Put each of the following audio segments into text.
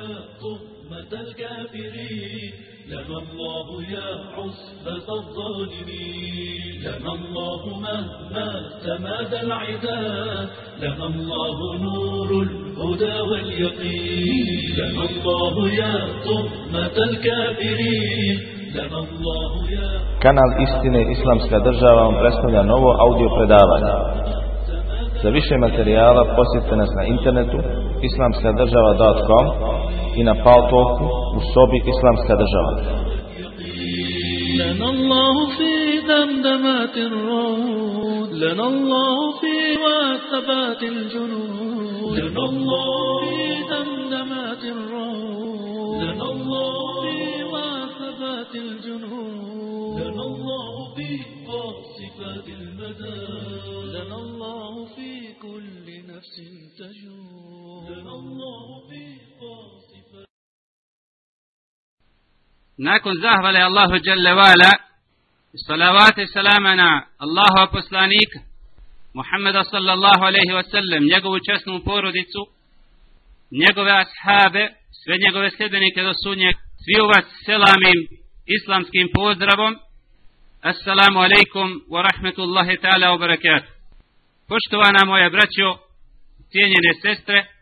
يا الكافرين. لما الله يا عصبة الظالمين لما الله مهما تمادى العداء لما الله نور الهدى واليقين. لما الله يا طهمة الكافرين. Kanal Istine Islamska država vam predstavlja novo audio predavanje. Za više materijala posjetite nas na internetu. islamskadržava.com i na Paltalku u sobi Islamska država. لنا الله في دمدمات الرعود لنا الله في وثبات الجنود لنا الله في دمدمات الرعود لنا الله في وثبات الجنود لنا الله في قاصفات المدى لنا الله في كل نفس تجود Nakon zahvale Allahu Jalla Vala Salavate salamana Allahu poslanik Muhammeda sallallahu aleyhi wa sallam Njegovu česnu porodicu Njegove ashabe Sve njegove sljedenike do sunje Svi u vas selamim Islamskim pozdravom. Assalamu alaikum wa rahmetullahi ta'ala wa barakatuh. Poštovana moja braćo Cijenjene sestre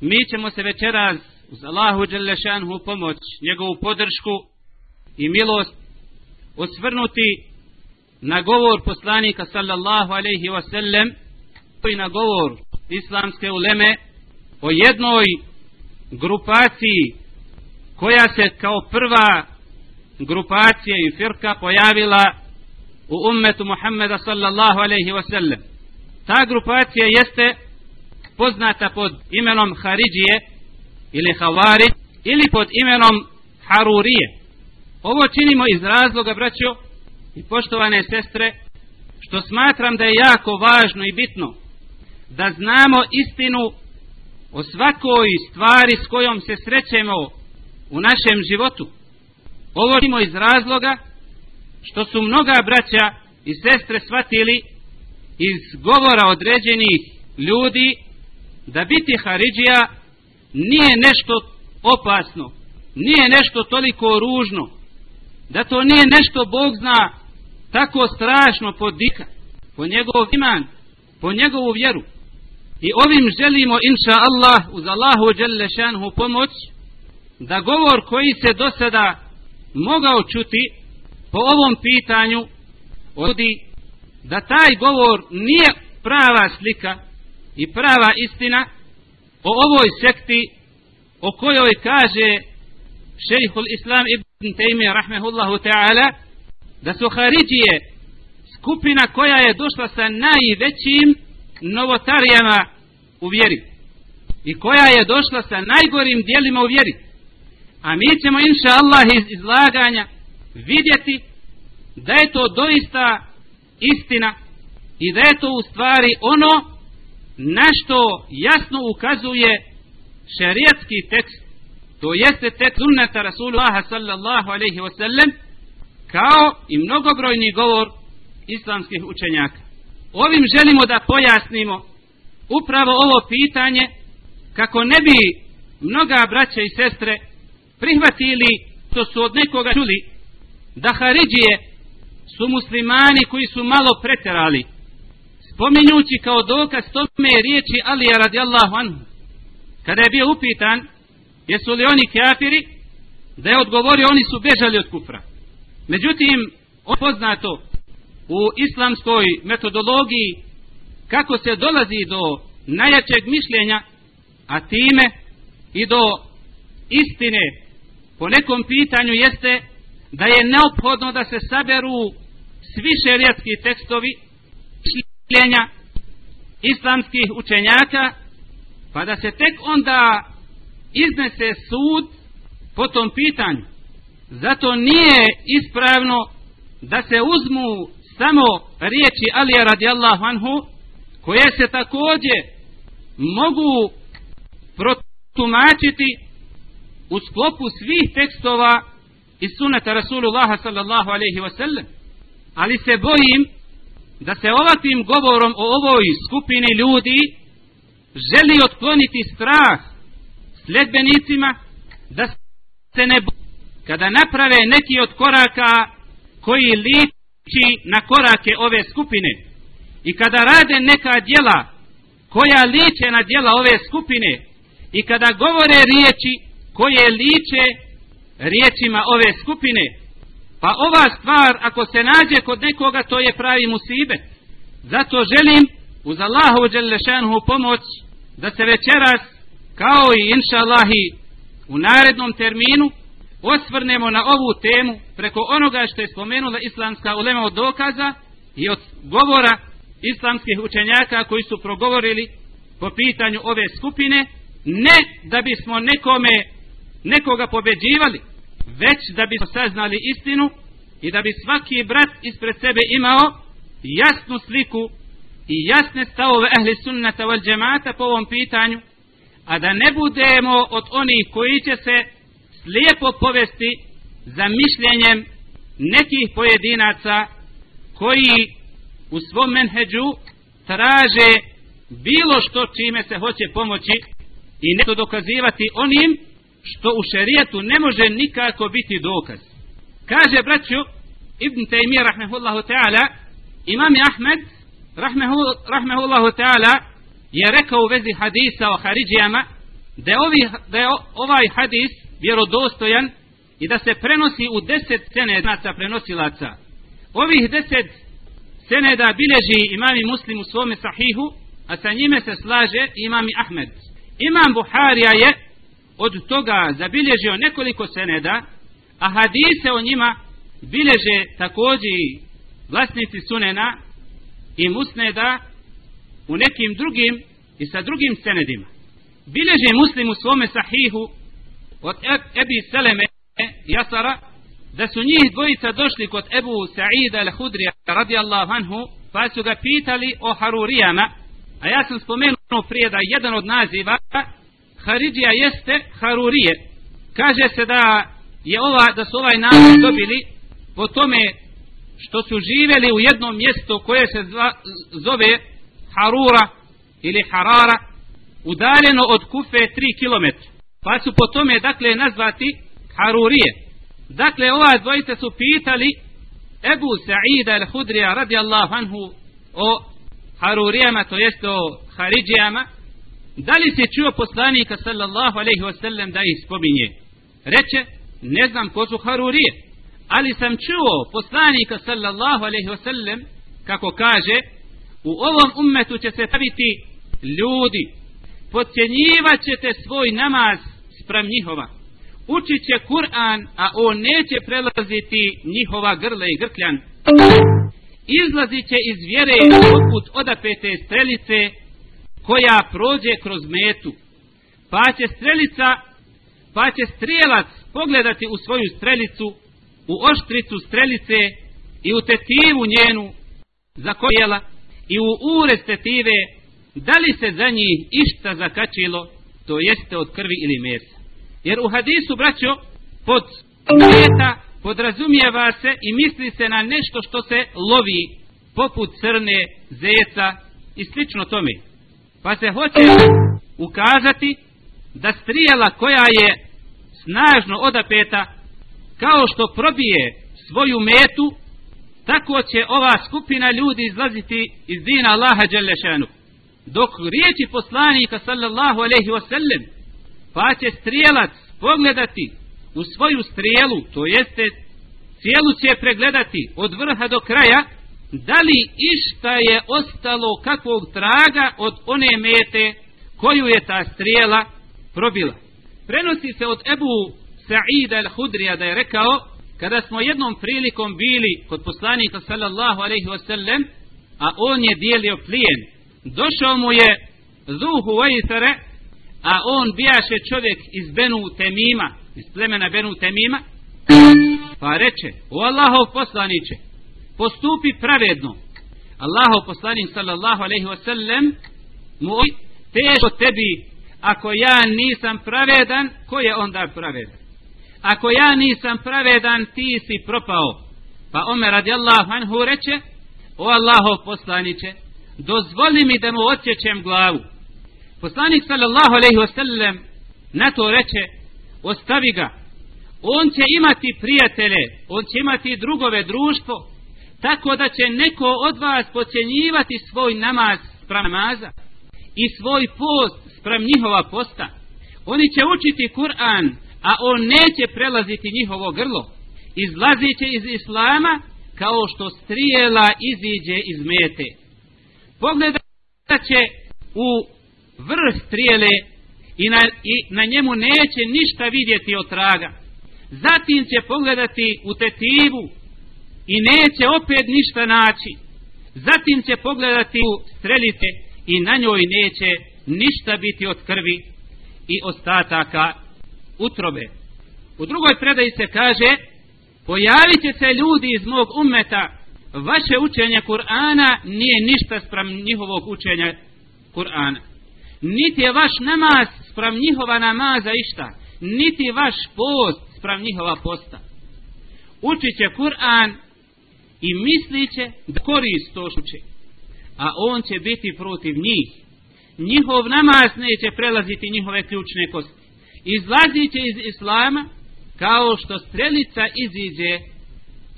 mi ćemo se večeras uz Allahu Đelešanhu pomoć, njegovu podršku i milost osvrnuti na govor poslanika sallallahu alaihi wa sellem pa i na govor islamske uleme o jednoj grupaciji koja se kao prva grupacija i firka pojavila u ummetu Muhammeda sallallahu alaihi wa sellem. Ta grupacija jeste poznata pod imenom Haridžije ili Havari ili pod imenom Harurije. Ovo činimo iz razloga, braćo i poštovane sestre, što smatram da je jako važno i bitno da znamo istinu o svakoj stvari s kojom se srećemo u našem životu. Ovo činimo iz razloga što su mnoga braća i sestre shvatili iz govora određenih ljudi da biti Haridžija nije nešto opasno, nije nešto toliko ružno, da to nije nešto Bog zna tako strašno po dika, po njegov iman, po njegovu vjeru. I ovim želimo, inša Allah, uz Allahu Đelešanhu pomoć, da govor koji se do sada mogao čuti po ovom pitanju, odi da taj govor nije prava slika i prava istina, o ovoj sekti o kojoj kaže šejhul islam ibn Taymi rahmehullahu ta'ala da su Haridžije skupina koja je došla sa najvećim novotarijama u vjeri i koja je došla sa najgorim dijelima u vjeri. A mi ćemo inša Allah iz izlaganja vidjeti da je to doista istina i da je to u stvari ono na što jasno ukazuje šerijatski tekst, to jeste tekst sunnata Rasulullaha sallallahu alaihi wasallam, kao i mnogobrojni govor islamskih učenjaka. Ovim želimo da pojasnimo upravo ovo pitanje kako ne bi mnoga braća i sestre prihvatili to su od nekoga čuli da Haridžije su muslimani koji su malo preterali spominjući kao dokaz tome riječi Alija radijallahu anhu, kada je bio upitan, jesu li oni kafiri, da je odgovorio, oni su bežali od kufra. Međutim, poznato u islamskoj metodologiji kako se dolazi do najjačeg mišljenja, a time i do istine po nekom pitanju jeste da je neophodno da se saberu svi šerijatski tekstovi, mišljenja islamskih učenjaka pa da se tek onda iznese sud po tom pitanju. Zato nije ispravno da se uzmu samo riječi Alija radijallahu anhu koje se takođe mogu protumačiti u sklopu svih tekstova iz sunata Rasulullaha sallallahu alaihi wasallam ali se bojim da se ovakvim govorom o ovoj skupini ljudi želi otkloniti strah sledbenicima da se ne kada naprave neki od koraka koji liči na korake ove skupine. I kada rade neka djela koja liče na djela ove skupine i kada govore riječi koje liče riječima ove skupine pa ova stvar ako se nađe kod nekoga to je pravi musibet. Zato želim uz Allahu Đelešanhu pomoć da se večeras kao i inša Allahi u narednom terminu osvrnemo na ovu temu preko onoga što je spomenula islamska ulema od dokaza i od govora islamskih učenjaka koji su progovorili po pitanju ove skupine ne da bismo nekome nekoga pobeđivali već da bismo saznali istinu i da bi svaki brat ispred sebe imao jasnu sliku i jasne stavove ehli sunnata val džemata po ovom pitanju a da ne budemo od onih koji će se slijepo povesti za mišljenjem nekih pojedinaca koji u svom menheđu traže bilo što čime se hoće pomoći i ne dokazivati onim što u šerijetu ne može nikako biti dokaz. Kaže braću Ibn Taymiyyah rahmehullahu ta'ala imam Ahmed rahmehullahu ta'ala je rekao u vezi hadisa o Haridžijama da je, ovi, da je ovaj hadis vjerodostojan i da se prenosi u deset senedaca prenosilaca. Ovih deset seneda bileži imami muslim u svome sahihu, a sa njime se slaže imami Ahmed. Imam Buharija je od toga zabilježio nekoliko seneda, a hadise o njima bileže također vlasnici sunena i musneda u nekim drugim i sa drugim senedima. Bileže muslim u svome sahihu od Ebi Seleme Jasara da su njih dvojica došli kod Ebu Sa'ida al-Hudrija radijallahu anhu pa su ga pitali o Harurijama a ja sam spomenuo prije da jedan od naziva Haridija jeste Harurije. Kaže se da je ova, da su ovaj naziv dobili po tome što su živjeli u jednom mjestu koje se zva, zove Harura ili Harara udaljeno od Kufe 3 km pa su po tome dakle nazvati Harurije. Dakle ova dvojica su pitali Ebu Sa'ida al-Hudrija radijallahu anhu o Harurijama to jeste o Haridijama, da li se čuo poslanika sallallahu alaihi wasallam da ih spominje. Reče ne znam ko su Harurije ali sam čuo poslanika sallallahu alaihi wasallam kako kaže u ovom ummetu će se praviti ljudi podcjenjivat ćete svoj namaz sprem njihova. Učit će Kur'an a on neće prelaziti njihova grla i grkljan. Izlazit će iz vjere poput odapete strelice koja prođe kroz metu. Pa će strelica pa će strijelac pogledati u svoju strelicu u oštricu strelice i u tetivu njenu za kojela i u ure tetive da li se za njih išta zakačilo to jeste od krvi ili mesa. Jer u hadisu braćo pod meta podrazumijeva se i misli se na nešto što se lovi poput crne, zeca i slično tome pa se hoće ukazati da strijela koja je snažno odapeta kao što probije svoju metu tako će ova skupina ljudi izlaziti iz dina Allaha Đelešanu dok riječi poslanika sallallahu alaihi wasallam pa će strijelac pogledati u svoju strijelu to jeste cijelu će pregledati od vrha do kraja da li išta je ostalo kakvog traga od one mete koju je ta strijela probila? Prenosi se od Ebu Sa'ida al-Hudrija da je rekao kada smo jednom prilikom bili kod poslanika sallallahu alaihi wasallam a on je dijelio plijen došao mu je Zuhu Vajtare a on bijaše čovjek iz Benu Temima iz plemena Benu Temima pa reče o Allahov poslaniće postupi pravedno. Allahov poslanik sallallahu alejhi ve sellem moj teško tebi ako ja nisam pravedan ko je onda pravedan? Ako ja nisam pravedan ti si propao. Pa Omer radijallahu anhu reče o Allahov poslaniće dozvoli mi da mu odsjećem glavu. Poslanik sallallahu alejhi ve sellem na to reče, ostavi ga, on će imati prijatelje, on će imati drugove društvo, tako da će neko od vas pocijenjivati svoj namaz sprem namaza i svoj post sprem njihova posta. Oni će učiti Kur'an, a on neće prelaziti njihovo grlo. Izlazit će iz Islama kao što strijela iziđe iz mete. Pogledat će u vrh strijele i na, i na njemu neće ništa vidjeti od traga. Zatim će pogledati u tetivu i neće opet ništa naći. Zatim će pogledati u strelice i na njoj neće ništa biti od krvi i ostataka utrobe. U drugoj predaji se kaže pojavit će se ljudi iz mog umeta vaše učenje Kur'ana nije ništa sprem njihovog učenja Kur'ana. Niti je vaš namaz sprem njihova namaza išta. Niti vaš post sprem njihova posta. Učit će Kur'an i misliće da korist to šuče. A on će biti protiv njih. Njihov namaz neće prelaziti njihove ključne kosti. Izlazit će iz Islama kao što strelica iziđe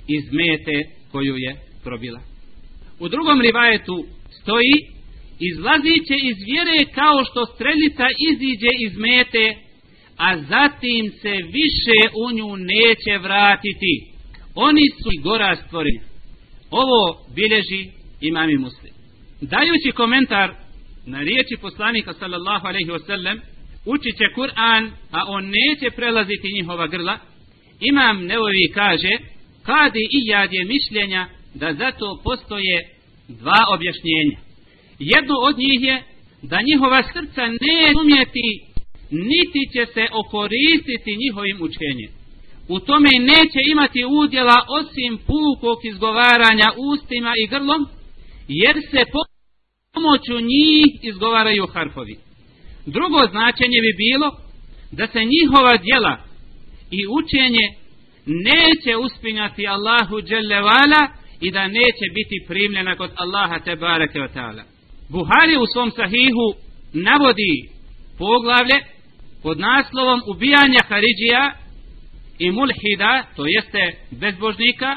iz mete koju je probila. U drugom rivajetu stoji izlazit će iz vjere kao što strelica iziđe iz mete a zatim se više u nju neće vratiti. Oni su i gora stvorenja. Ovo bilježi imam i muslim. Dajući komentar na riječi poslanika sallallahu alaihi wasallam, učit će Kur'an, a on neće prelaziti njihova grla, imam Neovi kaže, kadi i jad je mišljenja da zato postoje dva objašnjenja. Jedno od njih je da njihova srca ne umjeti niti će se okoristiti njihovim učenjem. U tome neće imati udjela osim pukog izgovaranja ustima i grlom, jer se pomoću njih izgovaraju harfovi. Drugo značenje bi bilo da se njihova djela i učenje neće uspinjati Allahu dželevala i da neće biti primljena kod Allaha te bareke o ta'ala. Buhari u svom sahihu navodi poglavlje pod naslovom ubijanja Haridžija i Mulhida, to jeste bezbožnika,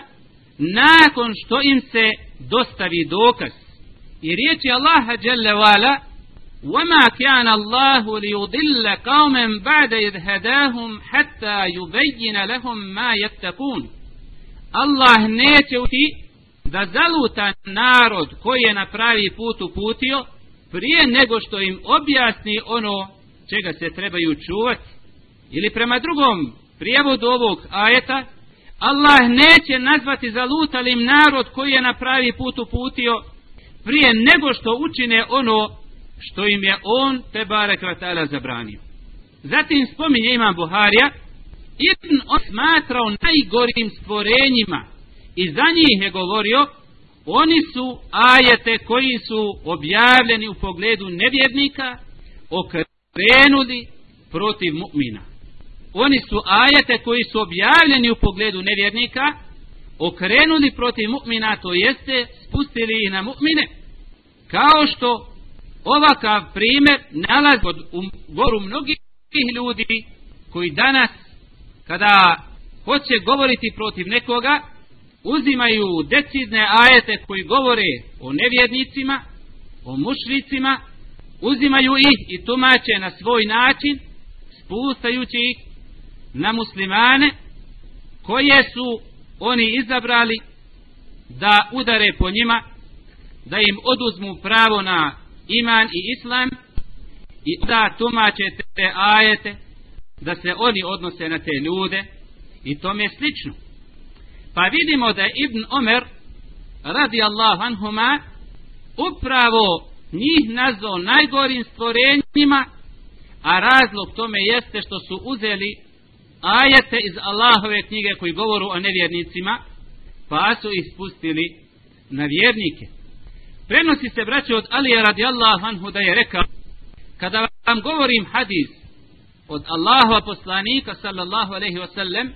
nakon što im se dostavi dokaz. I riječi Allaha Jalla wa'ala, وَمَا كَانَ اللَّهُ لِيُضِلَّ قَوْمًا بَعْدَ إِذْ هَدَاهُمْ حَتَّى يُبَيِّنَ لَهُمْ مَا يَتَّقُونَ Allah neće uti da zaluta narod koji je na pravi put uputio prije nego što im objasni ono čega se trebaju čuvati ili prema drugom prijevod ovog ajeta Allah neće nazvati zalutalim narod koji je na pravi put uputio prije nego što učine ono što im je on te barek vatala zabranio zatim spominje imam Buharija Ibn on smatrao najgorim stvorenjima i za njih je govorio oni su ajete koji su objavljeni u pogledu nevjernika okrenuli protiv mu'mina. Oni su ajete koji su objavljeni u pogledu nevjernika, okrenuli protiv mu'mina, to jeste spustili ih na mu'mine. Kao što ovakav primjer nalazi pod um, goru mnogih ljudi koji danas, kada hoće govoriti protiv nekoga, uzimaju decidne ajete koji govore o nevjernicima, o mušricima, uzimaju ih i tumače na svoj način spustajući ih na muslimane koje su oni izabrali da udare po njima da im oduzmu pravo na iman i islam i da tumače te ajete da se oni odnose na te ljude i tome je slično. Pa vidimo da je Ibn Omer radi anhuma upravo njih nazvao najgorim stvorenjima, a razlog tome jeste što su uzeli ajete iz Allahove knjige koji govoru o nevjernicima, pa su ih spustili na vjernike. Prenosi se braće od Alija radijallahu anhu da je rekao, kada vam govorim hadis od Allahova poslanika sallallahu alaihi wa sallam,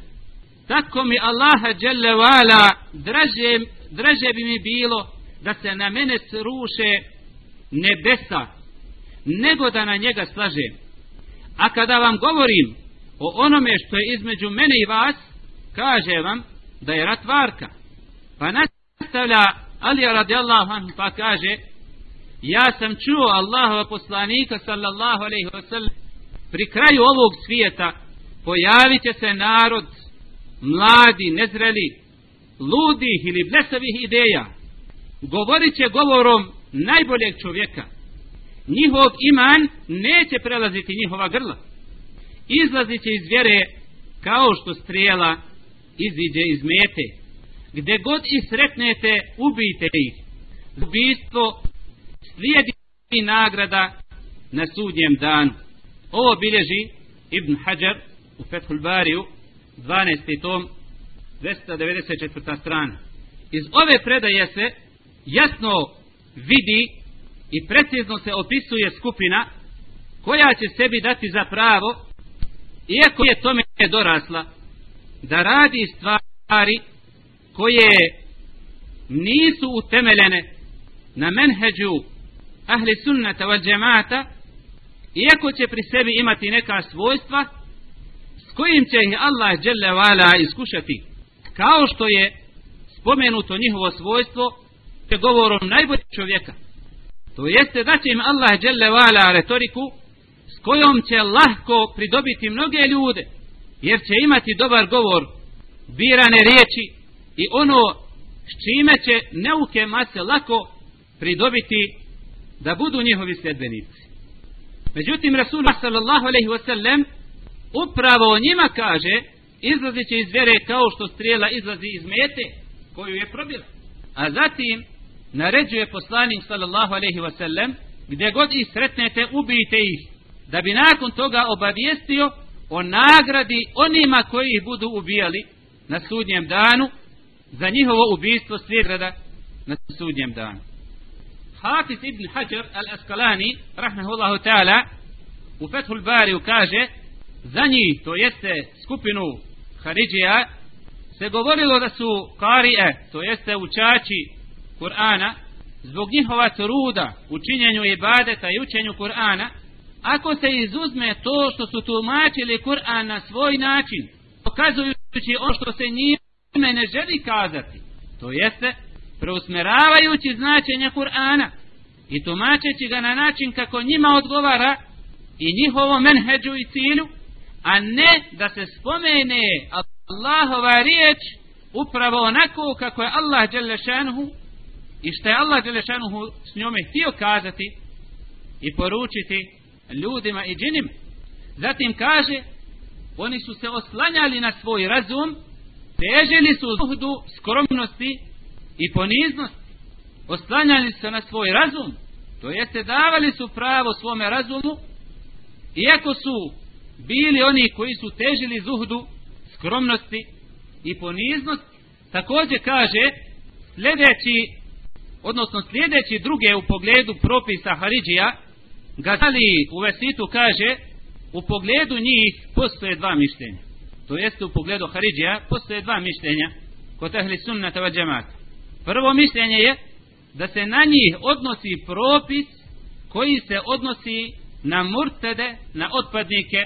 tako mi Allaha jalla wala draže, draže bi mi bilo da se na mene sruše nebesa nego da na njega slažem A kada vam govorim o onome što je između mene i vas, kaže vam da je rat varka. Pa nastavlja Alija radijallahu anhu pa kaže ja sam čuo Allahova poslanika sallallahu alaihi wasallam pri kraju ovog svijeta pojavit će se narod mladi, nezreli, ludih ili blesavih ideja. Govorit će govorom najboljeg čovjeka. Njihov iman neće prelaziti njihova grla. Izlazit će iz vjere kao što strijela iziđe iz mete. Gde god ih sretnete, ubijte ih. Ubijstvo slijedi nagrada na sudnjem danu. Ovo bilježi Ibn Hajar u Fethul Bariju 12. tom 294. strana. Iz ove predaje se jasno vidi i precizno se opisuje skupina koja će sebi dati za pravo iako je tome dorasla da radi stvari koje nisu utemeljene na menheđu ahli sunnata wa džemata iako će pri sebi imati neka svojstva s kojim će ih Allah dželevala iskušati kao što je spomenuto njihovo svojstvo te govorom najboljeg čovjeka. To jeste da će im Allah dželevala retoriku s kojom će lahko pridobiti mnoge ljude jer će imati dobar govor birane riječi i ono s čime će neuke mase lako pridobiti da budu njihovi sljedbenici. Međutim Rasulullah sallallahu alaihi wasallam upravo o njima kaže izlazit će iz vjere kao što strijela izlazi iz mete koju je probila. A zatim naređuje poslanik sallallahu alaihi wasallam gdje god ih sretnete ubijte ih da bi nakon toga obavijestio o nagradi onima koji ih budu ubijali na sudnjem danu za njihovo ubijstvo svijegrada na sudnjem danu. Hafiz ibn Hajar al-Askalani, rahmehullahu ta'ala, u Fethul Bariju kaže, za njih, to jeste skupinu Haridžija, se govorilo da su karije, to jeste učači Kur'ana, zbog njihova truda u činjenju ibadeta i učenju Kur'ana, ako se izuzme to što su tumačili Kur'an na svoj način, pokazujući ono što se njime ne želi kazati, to jeste preusmeravajući značenje Kur'ana i tumačeći ga na način kako njima odgovara i njihovo menheđu i cilju, a ne da se spomene Allahova riječ upravo onako kako je Allah Đelešanuhu i što je Allah Đelešanuhu s njome htio kazati i poručiti ljudima i džinima. Zatim kaže, oni su se oslanjali na svoj razum, težili su zuhdu, skromnosti i poniznosti. Oslanjali se na svoj razum, to jeste davali su pravo svome razumu, iako su bili oni koji su težili zuhdu, skromnosti i poniznosti, također kaže, sljedeći, odnosno sljedeći druge u pogledu propisa Haridžija, Gazali u Vesitu kaže u pogledu njih postoje dva mišljenja. To jeste u pogledu Haridžija postoje dva mišljenja kod ehli sunnata wa džemata. Prvo mišljenje je da se na njih odnosi propis koji se odnosi na murtede, na otpadnike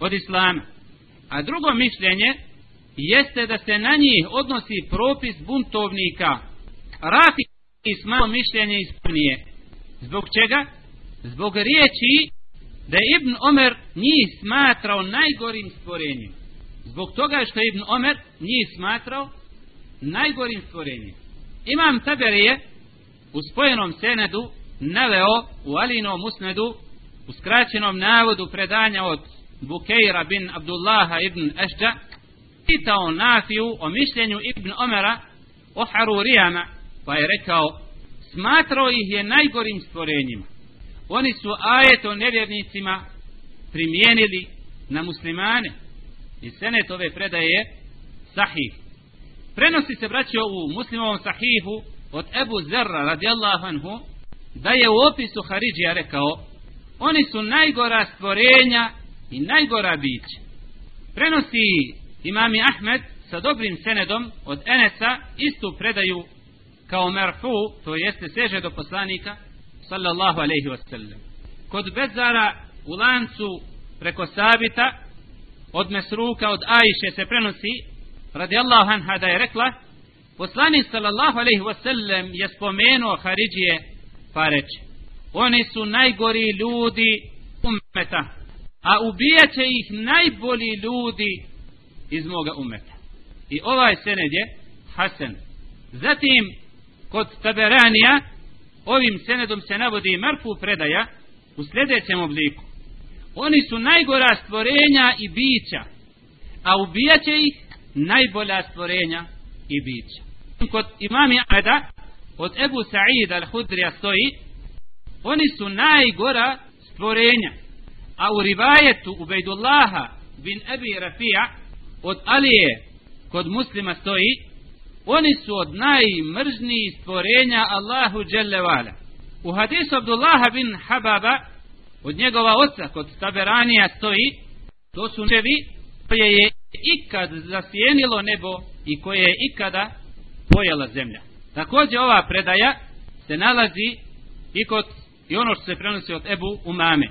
od islama. A drugo mišljenje jeste da se na njih odnosi propis buntovnika. Rafi ismao mišljenje ispunije. Zbog čega? Zbog riječi da je Ibn Omer njih smatrao najgorim stvorenjem. Zbog toga što je Ibn Omer njih smatrao najgorim stvorenjem. Imam Taberije u spojenom senedu naveo u Alinom usnedu u skraćenom navodu predanja od Bukeira bin Abdullaha ibn Ešđa pitao Nafiju o mišljenju Ibn Omera o Harurijama pa je rekao smatrao ih je najgorim stvorenjima oni su ajet o nevjernicima primijenili na muslimane. I senet ove predaje sahih. Prenosi se braćo u muslimovom sahihu od Ebu Zerra radijallahu anhu da je u opisu Haridžija rekao oni su najgora stvorenja i najgora bića. Prenosi imami Ahmed sa dobrim senedom od Enesa istu predaju kao merfu to jeste seže do poslanika sallallahu alaihi wasallam. Kod Bezara u lancu preko Sabita od Mesruka, od Ajše se prenosi radijallahu anha da je rekla poslani sallallahu alaihi wasallam je spomenuo Haridžije pa reče oni su najgori ljudi umeta a ubijaće ih najbolji ljudi iz moga umeta i ovaj sened je Hasan. Zatim kod Taberanija ovim senedom se navodi Marfu predaja u sljedećem obliku. Oni su najgora stvorenja i bića a ubijaće ih najbolja stvorenja i bića. Kod imami Ada od Ebu Sa'id al-Hudrija stoji oni su najgora stvorenja a u rivajetu Ubejdullaha bin Ebi Rafija od Alije kod muslima stoji oni su od najmržnijih stvorenja Allahu Đelevala u hadisu Abdullaha bin Hababa od njegova oca kod Taberanija stoji to su nevi koje je ikad zasjenilo nebo i koje je ikada pojela zemlja. Također ova predaja se nalazi i kod i ono što se prenosi od Ebu Umame.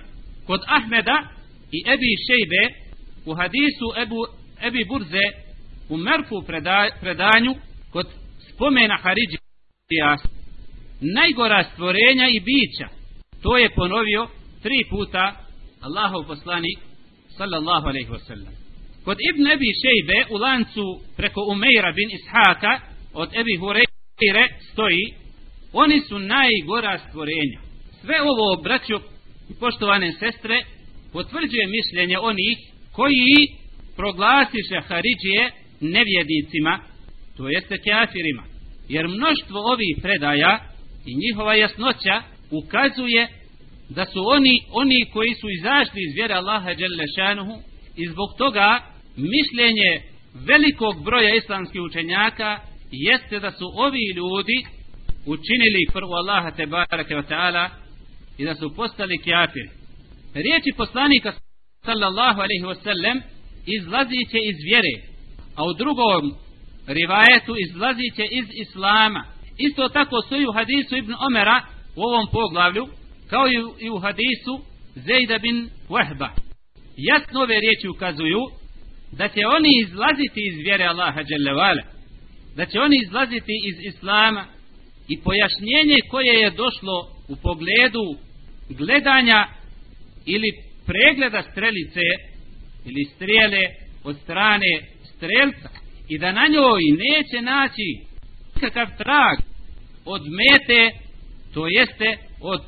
Kod Ahmeda i Ebi Šejbe u hadisu Ebu, Ebi Burze u Merfu preda, predanju kod spomena Haridžija najgora stvorenja i bića. To je ponovio tri puta Allahov poslanik sallallahu alaihi wasallam. Kod Ibn Ebi Šejbe u lancu preko Umeira bin Ishaka od Ebi Hureyre stoji oni su najgora stvorenja. Sve ovo braćo i poštovane sestre potvrđuje mišljenje onih koji proglasiše Haridžije nevjedicima to jeste kafirima. Jer mnoštvo ovih predaja i njihova jasnoća ukazuje da su oni oni koji su izašli iz vjere Allaha dželle šanehu i zbog toga mišljenje velikog broja islamskih učenjaka jeste da su ovi ljudi učinili prvo Allaha te bareke ve taala i da su postali kafiri. Riječi poslanika sallallahu alejhi ve sellem izlaziće iz vjere a u drugom rivajetu izlaziće iz islama isto tako stoji u hadisu ibn Omera u ovom poglavlju kao i u hadisu Zejda bin Wahba. Jasno ove riječi ukazuju da će oni izlaziti iz vjere Allaha Đelevala, da će oni izlaziti iz Islama i pojašnjenje koje je došlo u pogledu gledanja ili pregleda strelice ili strijele od strane strelca i da na njoj neće naći kakav trag od mete, to jeste od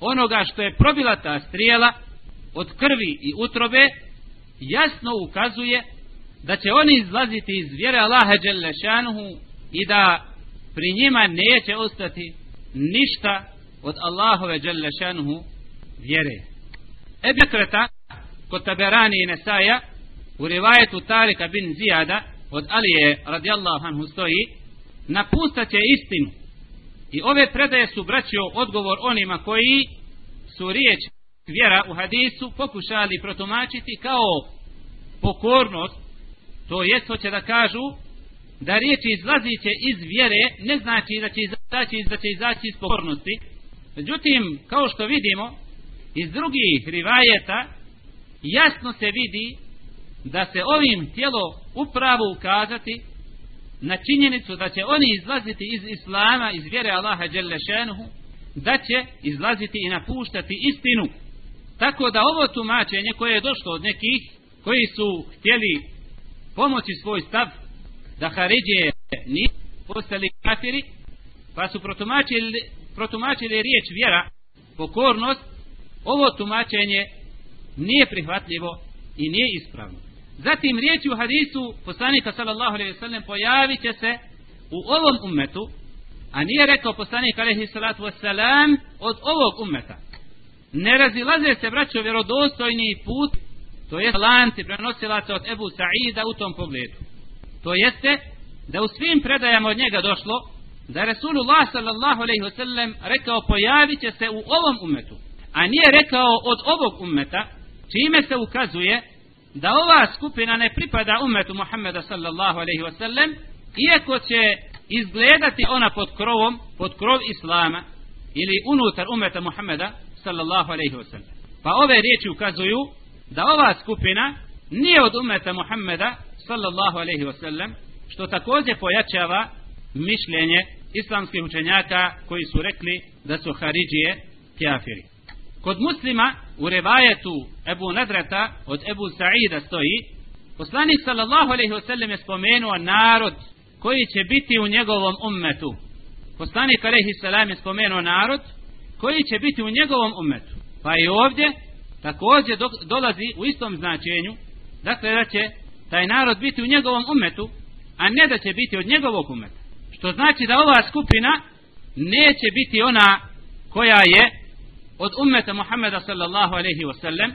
onoga što je probila ta strijela od krvi i utrobe jasno ukazuje da će oni izlaziti iz vjere Allaha Đelešanuhu i da pri njima neće ostati ništa od Allahove Đelešanuhu vjere. Ebu Kreta kod Taberani i Nesaja u rivajetu Tarika bin Zijada od Alije radijallahu anhu stoji napustaće istinu I ove predaje su braćo odgovor onima koji su riječ vjera u hadisu pokušali protumačiti kao pokornost, to jest hoće da kažu da riječi izlaziće iz vjere ne znači da će izaći, da će izaći iz pokornosti. Međutim, kao što vidimo, iz drugih rivajeta jasno se vidi da se ovim tijelo upravo ukazati na činjenicu da će oni izlaziti iz islama, iz vjere Allaha Đelešanuhu, da će izlaziti i napuštati istinu. Tako da ovo tumačenje koje je došlo od nekih koji su htjeli pomoći svoj stav da Haridje ni postali kafiri, pa su protumačili, protumačili riječ vjera, pokornost, ovo tumačenje nije prihvatljivo i nije ispravno. Zatim riječi u hadisu poslanika sallallahu alejhi ve sellem pojavit će se u ovom ummetu, a nije rekao poslanik alejhi salatu vesselam od ovog ummeta. Ne razilaze se braćo vjerodostojni put, to jest lanci prenosilaca od Ebu Sa'ida u tom pogledu. To jeste da u svim predajama od njega došlo da je Resulullah sallallahu alejhi ve sellem rekao pojavit će se u ovom ummetu, a nije rekao od ovog ummeta, čime se ukazuje da ova skupina ne pripada umetu Muhammeda sallallahu alaihi wasallam, iako će izgledati ona pod krovom, pod krov Islama, ili unutar umeta Muhammeda sallallahu alaihi wasallam. Pa ove riječi ukazuju da ova skupina nije od umeta Muhammeda sallallahu alaihi wasallam što također pojačava mišljenje islamskih učenjaka koji su rekli da su Haridžije kjafiri. Kod muslima u revajetu Ebu Nadrata od Ebu Sa'ida stoji poslanik sallallahu alaihi wasallam je spomenuo narod koji će biti u njegovom ummetu. Poslanik alaihi salam je spomenuo narod koji će biti u njegovom ummetu. Pa i ovdje također do, dolazi u istom značenju dakle da će taj narod biti u njegovom ummetu a ne da će biti od njegovog umeta što znači da ova skupina neće biti ona koja je od ummeta Muhammeda sallallahu alaihi wasallam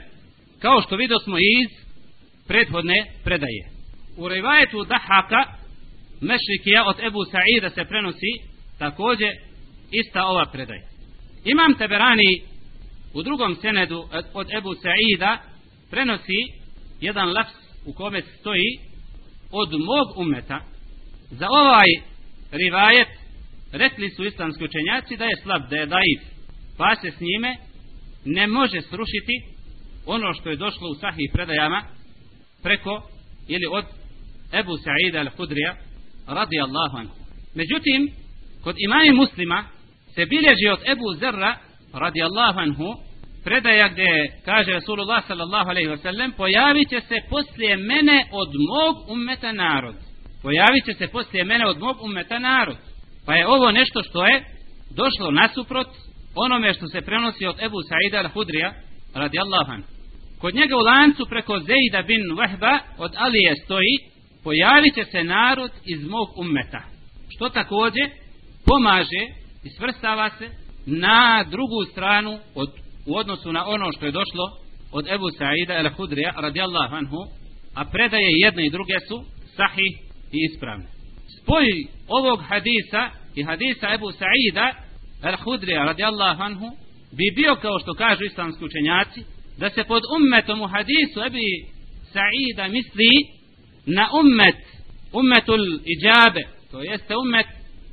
kao što vidio smo iz prethodne predaje. U rivajetu Dahaka Mešrikija od Ebu Sa'ida se prenosi također ista ova predaja. Imam Teberani u drugom senedu od Ebu Sa'ida prenosi jedan laps u kome stoji od mog umeta za ovaj rivajet rekli su islamski učenjaci da je slab, da je daif pa se s njime ne može srušiti ono što je došlo u sahih predajama preko ili od Ebu Sa'ida al-Hudrija radijallahu anhu. Međutim kod imani muslima se bilježi od Ebu Zerra radijallahu anhu predaja gdje kaže Rasulullah sallallahu alaihi wasallam pojavit će se poslije mene od mog ummeta narod. Pojavit će se poslije mene od mog ummeta narod. Pa je ovo nešto što je došlo nasuprot onome što se prenosi od Ebu Sa'ida al-Hudrija radijallahu anhu. Kod njega u lancu preko Zejda bin Vahba od Alije stoji pojavit će se narod iz mog ummeta. Što također pomaže i svrstava se na drugu stranu od, u odnosu na ono što je došlo od Ebu Sa'ida al-Hudrija radijallahu anhu a predaje jedne i druge su sahih i ispravne. Spoj ovog hadisa i hadisa Ebu Sa'ida al-Hudrija radijallahu anhu bi bio kao što kažu islamski učenjaci da se pod ummetom u hadisu Ebi Sa'ida misli na ummet ummetul iđabe to jeste ummet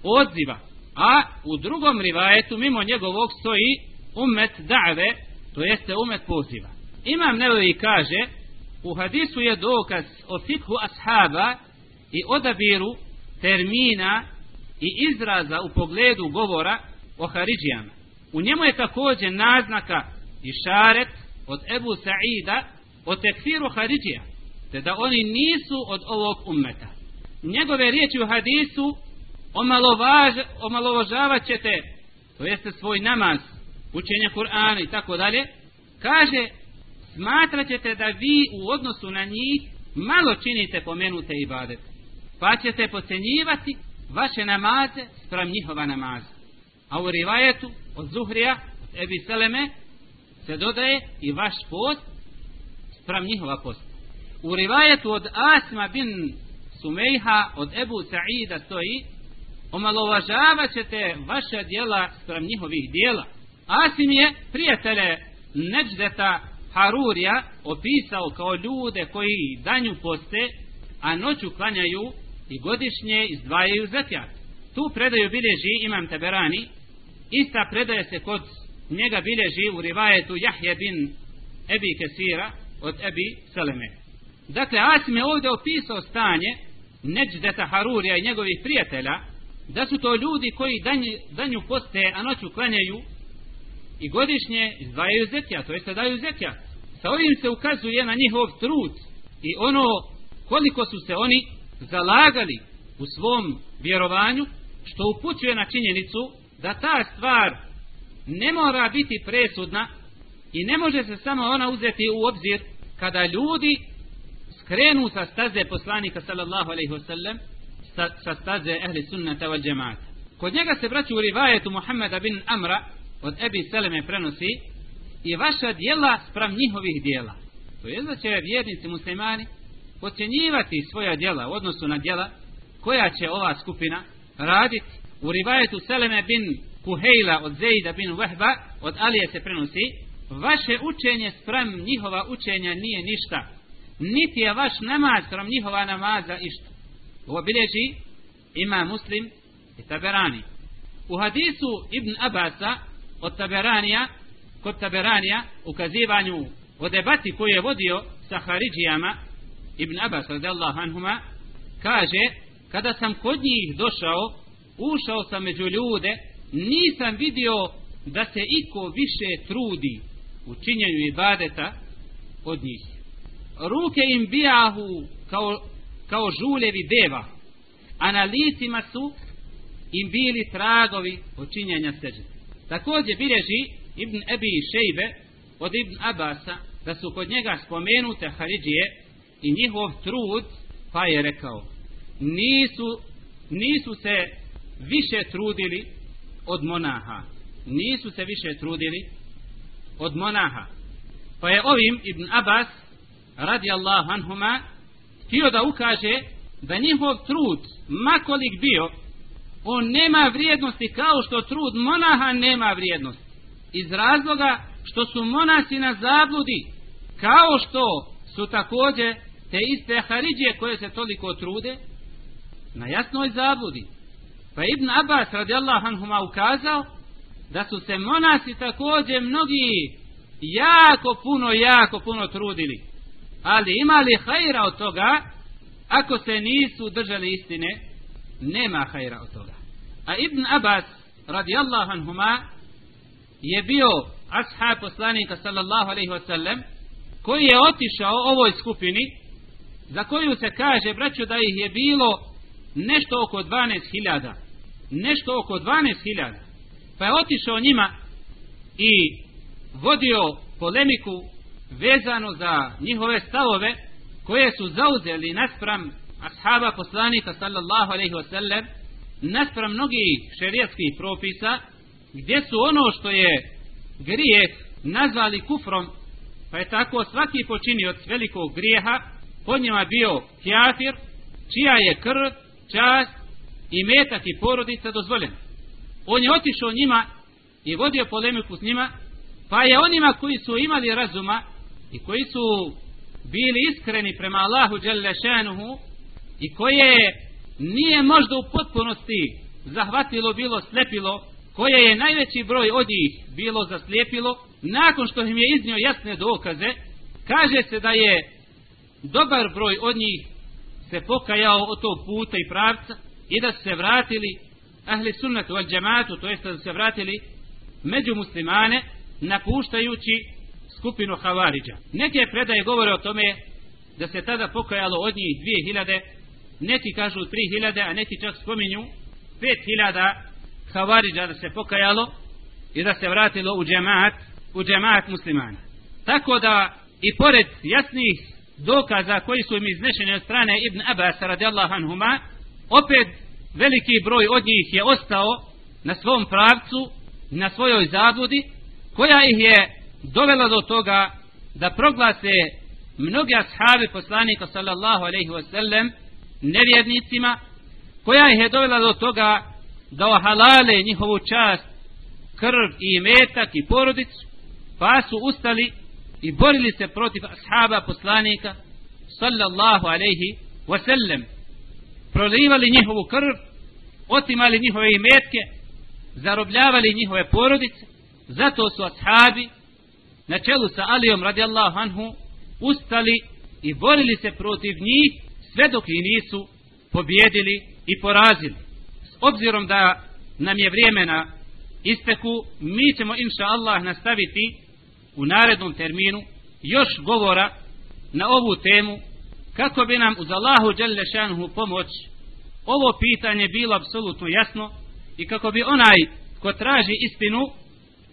odziva. A u drugom rivajetu mimo njegovog stoji ummet da've to jeste ummet poziva. Imam nevevi kaže u hadisu je dokaz o fikhu ashaba i odabiru termina i izraza u pogledu govora o Haridžijama. U njemu je također naznaka i šaret od Ebu Sa'ida o tekfiru Haridžija te da oni nisu od ovog ummeta. Njegove riječi u hadisu omalovažavat ćete to jeste svoj namaz učenje Kur'ana i tako dalje kaže smatrat ćete da vi u odnosu na njih malo činite pomenute ibadete, pa ćete pocenjivati vaše namaze sprem njihova namaza a u rivajetu od Zuhrija od Ebi Seleme se dodaje i vaš post sprem njihova post u rivajetu od Asma bin Sumejha od Ebu Sa'ida stoji omalovažavat ćete vaša dijela sprem njihovih dijela. Asim je prijatelje Neđdeta Harurija opisao kao ljude koji danju poste, a noću klanjaju i godišnje izdvajaju zakijat. Tu predaju bilježi imam Taberani, ista predaje se kod njega bileži u rivajetu Jahje bin Ebi Kesira od Ebi Seleme. Dakle, Asim je ovdje opisao stanje Neđdeta Harurija i njegovih prijatelja, da su to ljudi koji danju, danju poste, a noću klanjaju i godišnje izdvajaju zekija, to jeste daju zekija. Sa ovim se ukazuje na njihov trud i ono koliko su se oni zalagali u svom vjerovanju, što upućuje na činjenicu da ta stvar ne mora biti presudna i ne može se samo ona uzeti u obzir kada ljudi skrenu sa staze poslanika sallallahu alaihi wasallam sa staze ehli sunnata wal džemata. Kod njega se braću u rivajetu Muhammeda bin Amra od Ebi Seleme prenosi i vaša dijela sprem njihovih dijela. To je da će vjernici muslimani pocijenjivati svoja dijela u odnosu na dijela koja će ova skupina raditi. U rivajetu Seleme bin Kuhejla od Zejda bin Vehba od Alije se prenosi vaše učenje sprem njihova učenja nije ništa. Niti je vaš namaz sprem njihova namaza išta. Ovo bilježi ima muslim i taberani. U hadisu Ibn Abasa od taberanija, kod taberanija, ukazivanju o debati koju je vodio sa Haridžijama Ibn Abbas radijallahu anhuma kaže kada sam kod njih došao ušao sam među ljude nisam vidio da se iko više trudi u činjenju ibadeta od njih ruke im bijahu kao, kao žuljevi deva a na licima su im bili tragovi počinjanja seđe. Također bilježi Ibn Ebi Šejbe od Ibn Abasa da su kod njega spomenute Haridžije i njihov trud pa je rekao nisu, nisu se više trudili od monaha. Nisu se više trudili od monaha. Pa je ovim Ibn Abbas radijallahu anhuma htio da ukaže da njihov trud makolik bio on nema vrijednosti kao što trud monaha nema vrijednosti. Iz razloga što su monasi na zabludi kao što su također te iste haridje koje se toliko trude na jasnoj zabludi pa Ibn Abbas radijallahu anhuma ukazao da su se monasi također mnogi jako puno jako puno trudili. Ali imali hajra od toga? Ako se nisu držali istine nema hajra od toga. A Ibn Abbas radijallahu anhuma je bio ashab poslanika sallallahu alaihi wasallam koji je otišao ovoj skupini za koju se kaže braću da ih je bilo nešto oko 12.000 nešto oko 12.000 pa je otišao njima i vodio polemiku vezano za njihove stavove koje su zauzeli naspram ashaba poslanika sallallahu alaihi wasallam naspram mnogih šerijatskih propisa gdje su ono što je grijeh nazvali kufrom pa je tako svaki počinio od velikog grijeha pod njima bio kjafir čija je krv, čast i metak i porodica dozvoljen. On je otišao njima i vodio polemiku s njima pa je onima koji su imali razuma i koji su bili iskreni prema Allahu Đelešanuhu i koje nije možda u potpunosti zahvatilo bilo slepilo koje je najveći broj od njih bilo zaslijepilo nakon što im je iznio jasne dokaze kaže se da je dobar broj od njih se pokajao od tog puta i pravca i da se vratili ahli sunnetu al džematu to jest da se vratili među muslimane napuštajući skupinu Havariđa. Neke predaje govore o tome da se tada pokajalo od njih 2000, neki kažu 3000, a neki čak spominju 5000 Havariđa da se pokajalo i da se vratilo u džemat, u džemat muslimana. Tako da i pored jasnih dokaza koji su im iznešeni od strane Ibn Abbas radijallahu anhuma, opet veliki broj od njih je ostao na svom pravcu, na svojoj zabludi, koja ih je dovela do toga da proglase mnogi ashabi poslanika sallallahu alaihi wasallam nevjernicima koja ih je dovela do toga da ohalale njihovu čast krv i metak i porodicu pa su ustali i borili se protiv ashaba poslanika sallallahu alaihi wasallam prolivali njihovu krv otimali njihove imetke zarobljavali njihove porodice zato su ashabi na čelu sa Alijom radijallahu anhu ustali i borili se protiv njih sve dok ih nisu pobjedili i porazili. S obzirom da nam je vrijeme na isteku, mi ćemo inša Allah nastaviti u narednom terminu još govora na ovu temu kako bi nam uz Allahu Đalešanuhu pomoć? Ovo pitanje bilo apsolutno jasno i kako bi onaj ko traži istinu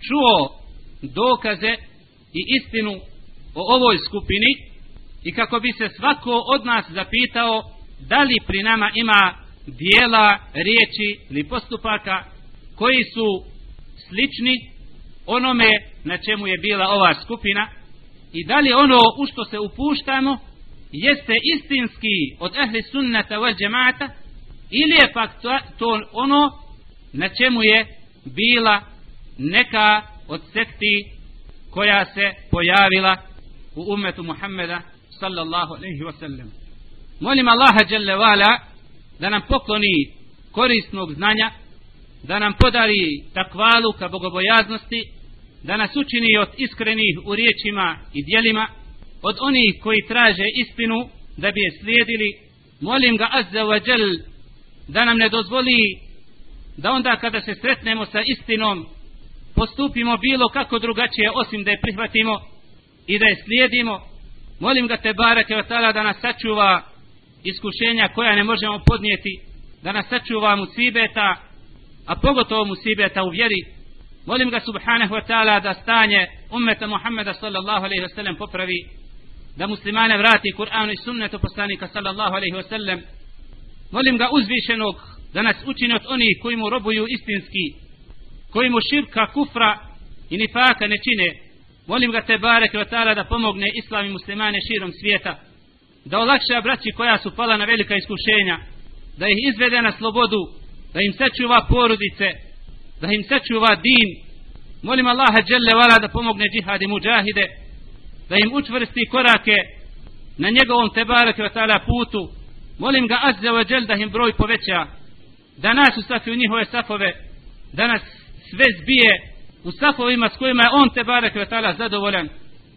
čuo dokaze i istinu o ovoj skupini i kako bi se svako od nas zapitao da li pri nama ima dijela, riječi ili postupaka koji su slični onome na čemu je bila ova skupina i da li ono u što se upuštamo jeste istinski od ehli sunnata wa džemata ili je pak to, to ono na čemu je bila neka od sekti koja se pojavila u umetu Muhammeda sallallahu alaihi wa sallam. Molim Allaha jalla vala da nam pokloni korisnog znanja, da nam podari takvalu ka bogobojaznosti da nas učini od iskrenih u riječima i dijelima, od onih koji traže istinu da bi je slijedili, molim ga azza wa jal da nam ne dozvoli da onda kada se sretnemo sa istinom postupimo bilo kako drugačije osim da je prihvatimo i da je slijedimo. Molim ga te barake vatala da nas sačuva iskušenja koja ne možemo podnijeti da nas sačuva musibeta a pogotovo musibeta u vjeri. Molim ga subhanahu wa ta'ala da stanje ummeta Muhammeda sallallahu alaihi wa sallam popravi da muslimane vrati Kur'anu i sunnetu poslanika sallallahu alaihi wasallam. Molim ga uzvišenog da nas učini od onih koji mu robuju istinski koji mu širka, kufra i nifaka ne čine. Molim ga te barek i da pomogne islam i muslimane širom svijeta da olakša braći koja su pala na velika iskušenja da ih izvede na slobodu da im sačuva porodice da im sačuva din. Molim Allaha dželle vala da pomogne džihad i muđahide da im učvrsti korake na njegovom tebarek i putu. Molim ga azza wa džel da im broj poveća da nas ustafi u njihove safove da nas sve zbije u safovima s kojima je on tebarek vetala zadovoljan.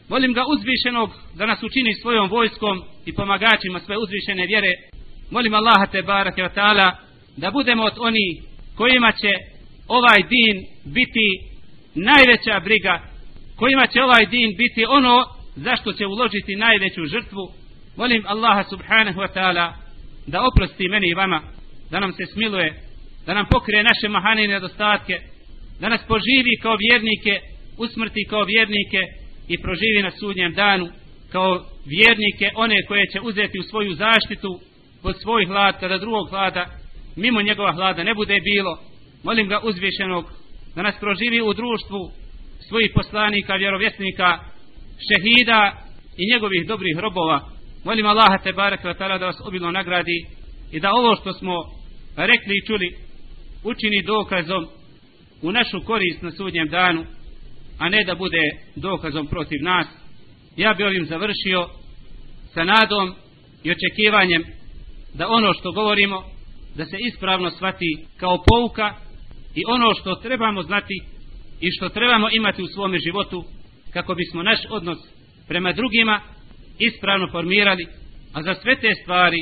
Molim ga uzvišenog da nas učini svojom vojskom i pomagačima sve uzvišene vjere. Molim Allaha tebarek vetala da budemo od oni kojima će ovaj din biti najveća briga kojima će ovaj din biti ono zašto će uložiti najveću žrtvu molim Allaha subhanahu wa ta'ala da oprosti meni i vama da nam se smiluje, da nam pokrije naše mahane i nedostatke, da nas poživi kao vjernike, usmrti kao vjernike i proživi na sudnjem danu kao vjernike, one koje će uzeti u svoju zaštitu pod svoj hlad, kada drugog hlada, mimo njegova hlada ne bude bilo. Molim ga uzvišenog da nas proživi u društvu svojih poslanika, vjerovjesnika, šehida i njegovih dobrih robova. Molim Allaha te barek da vas obilno nagradi i da ovo što smo rekli i čuli učini dokazom u našu korist na sudnjem danu a ne da bude dokazom protiv nas ja bi ovim završio sa nadom i očekivanjem da ono što govorimo da se ispravno shvati kao pouka i ono što trebamo znati i što trebamo imati u svome životu kako bismo naš odnos prema drugima ispravno formirali a za sve te stvari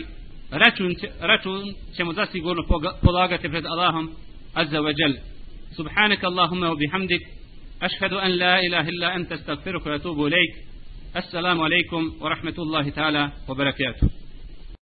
račun, račun ćemo zasigurno polagati pred Allahom azza wa jal subhanak Allahumma wa bihamdik. Ashhadu an la ilaha illa anta astaghfiruka wa atubu ilayk. Assalamu alaikum wa rahmatullahi ta'ala wa barakatuh.